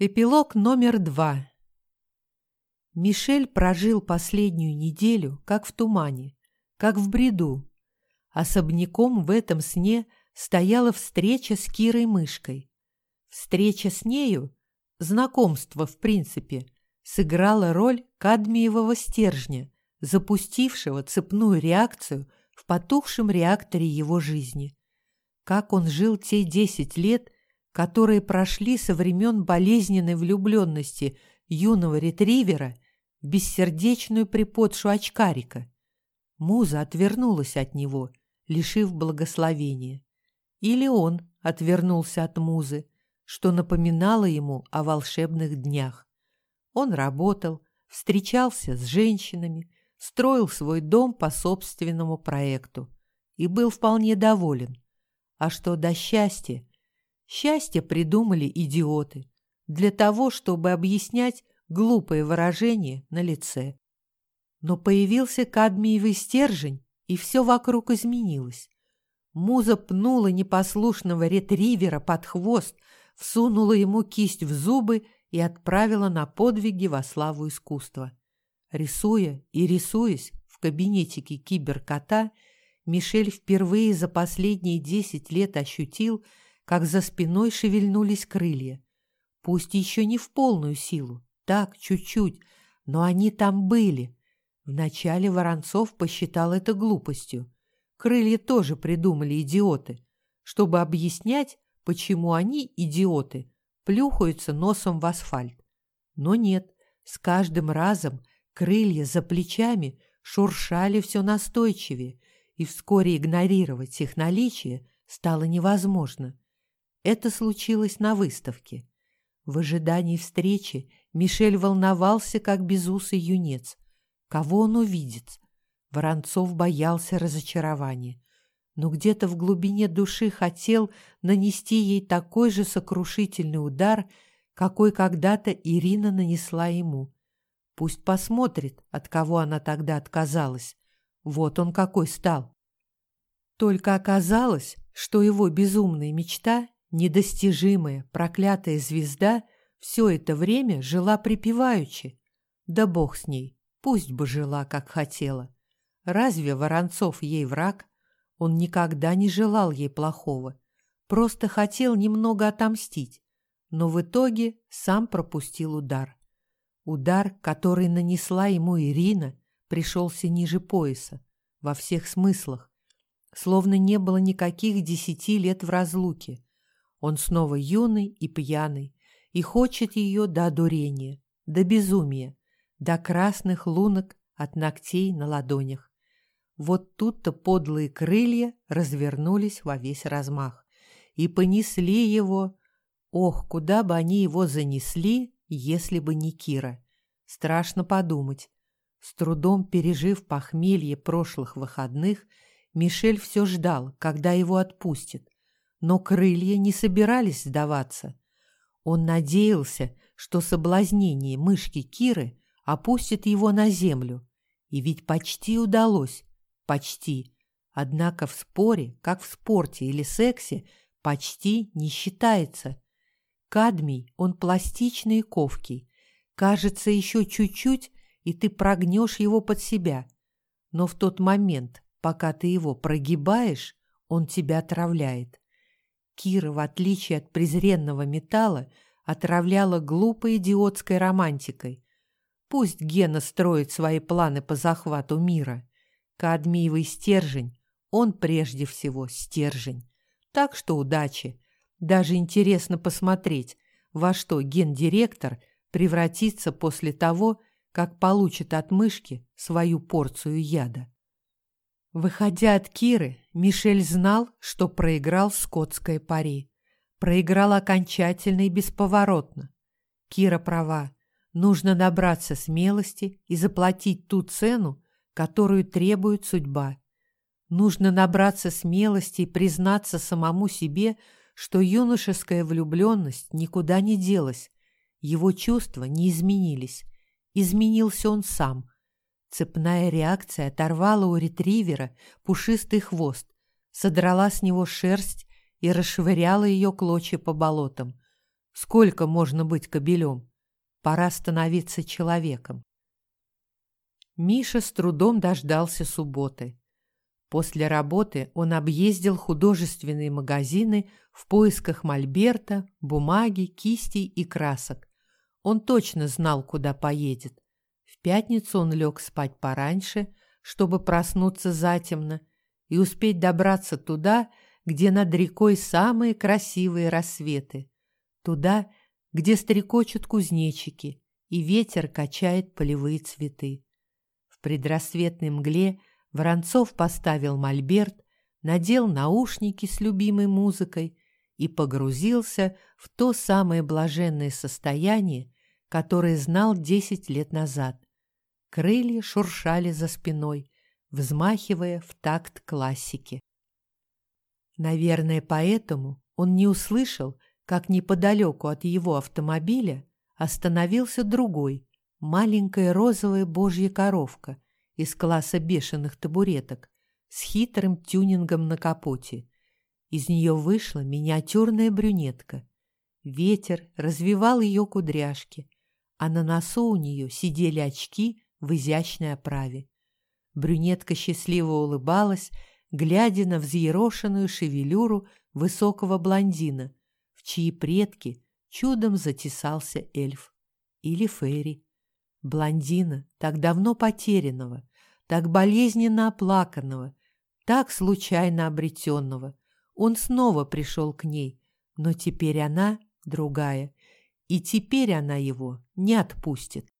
Эпилог номер два. Мишель прожил последнюю неделю, как в тумане, как в бреду. Особняком в этом сне стояла встреча с Кирой Мышкой. Встреча с нею, знакомство в принципе, сыграла роль кадмиевого стержня, запустившего цепную реакцию в потухшем реакторе его жизни. Как он жил те десять лет, которые прошли со времен болезненной влюбленности юного ретривера в бессердечную приподшу очкарика. Муза отвернулась от него, лишив благословения. Или он отвернулся от музы, что напоминало ему о волшебных днях. Он работал, встречался с женщинами, строил свой дом по собственному проекту и был вполне доволен. А что до счастья, Счастье придумали идиоты для того, чтобы объяснять глупые выражения на лице. Но появился кадмиевый стержень, и все вокруг изменилось. Муза пнула непослушного ретривера под хвост, всунула ему кисть в зубы и отправила на подвиги во славу искусства. Рисуя и рисуясь в кабинетике киберкота, Мишель впервые за последние десять лет ощутил, как за спиной шевельнулись крылья. Пусть еще не в полную силу, так, чуть-чуть, но они там были. Вначале Воронцов посчитал это глупостью. Крылья тоже придумали идиоты, чтобы объяснять, почему они, идиоты, плюхаются носом в асфальт. Но нет, с каждым разом крылья за плечами шуршали все настойчивее, и вскоре игнорировать их наличие стало невозможно. Это случилось на выставке. В ожидании встречи Мишель волновался, как безусый юнец. Кого он увидит? Воронцов боялся разочарования, но где-то в глубине души хотел нанести ей такой же сокрушительный удар, какой когда-то Ирина нанесла ему. Пусть посмотрит, от кого она тогда отказалась. Вот он какой стал. Только оказалось, что его безумная мечта Недостижимая, проклятая звезда все это время жила припеваючи. Да бог с ней, пусть бы жила, как хотела. Разве Воронцов ей враг? Он никогда не желал ей плохого, просто хотел немного отомстить, но в итоге сам пропустил удар. Удар, который нанесла ему Ирина, пришелся ниже пояса, во всех смыслах, словно не было никаких десяти лет в разлуке. Он снова юный и пьяный, и хочет ее до одурения, до безумия, до красных лунок от ногтей на ладонях. Вот тут-то подлые крылья развернулись во весь размах и понесли его. Ох, куда бы они его занесли, если бы не Кира. Страшно подумать. С трудом пережив похмелье прошлых выходных, Мишель все ждал, когда его отпустят. Но крылья не собирались сдаваться. Он надеялся, что соблазнение мышки Киры опустит его на землю. И ведь почти удалось. Почти. Однако в споре, как в спорте или сексе, почти не считается. Кадмий, он пластичный и ковкий. Кажется, еще чуть-чуть, и ты прогнешь его под себя. Но в тот момент, пока ты его прогибаешь, он тебя отравляет. Кира, в отличие от презренного металла, отравляла глупой идиотской романтикой. Пусть Гена строит свои планы по захвату мира. Кадмиевый стержень, он прежде всего стержень. Так что удачи. Даже интересно посмотреть, во что гендиректор превратится после того, как получит от мышки свою порцию яда. Выходя от Киры, Мишель знал, что проиграл скотское пари. Проиграл окончательно и бесповоротно. Кира права. Нужно набраться смелости и заплатить ту цену, которую требует судьба. Нужно набраться смелости и признаться самому себе, что юношеская влюбленность никуда не делась, его чувства не изменились. Изменился он сам – Цепная реакция оторвала у ретривера пушистый хвост, содрала с него шерсть и расшвыряла ее клочья по болотам. Сколько можно быть кобелем? Пора становиться человеком. Миша с трудом дождался субботы. После работы он объездил художественные магазины в поисках мольберта, бумаги, кистей и красок. Он точно знал, куда поедет. Пятницу он лег спать пораньше, чтобы проснуться затемно и успеть добраться туда, где над рекой самые красивые рассветы. Туда, где стрекочут кузнечики, и ветер качает полевые цветы. В предрассветной мгле – Воронцов поставил мольберт, надел наушники с любимой музыкой и погрузился в то самое блаженное состояние, которое знал десять лет назад. Крылья шуршали за спиной, взмахивая в такт классики. Наверное, поэтому он не услышал, как неподалеку от его автомобиля остановился другой, маленькая розовая божья коровка, из класса бешеных табуреток с хитрым тюнингом на капоте. Из нее вышла миниатюрная брюнетка. Ветер развивал ее кудряшки, а на носу у нее сидели очки в изящной оправе. Брюнетка счастливо улыбалась, глядя на взъерошенную шевелюру высокого блондина, в чьи предки чудом затесался эльф или фейри блондина, так давно потерянного, так болезненно оплаканного, так случайно обретенного. Он снова пришел к ней, но теперь она другая, и теперь она его не отпустит.